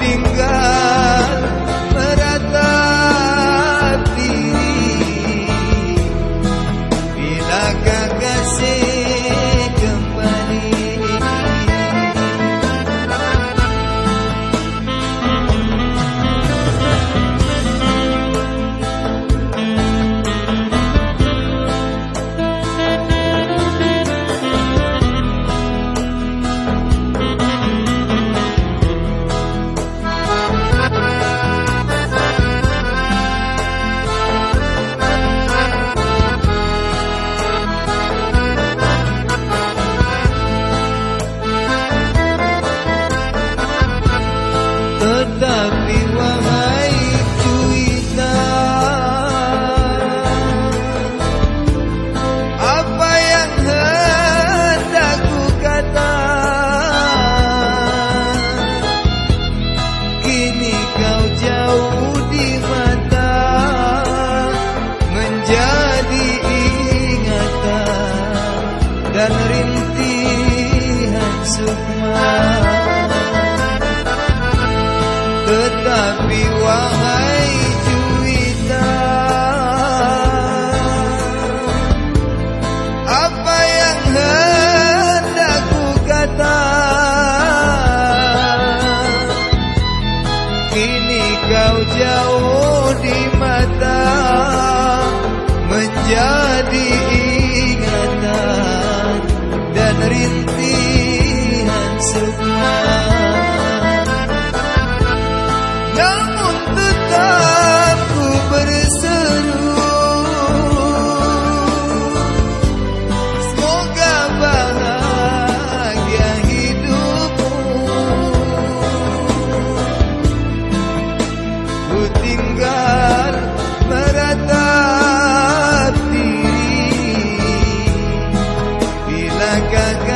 nothing Tapi wahai cuita Apa yang hendak ku kata? Kini kau jauh di mata Menjadi ingatan dan rindu Kakak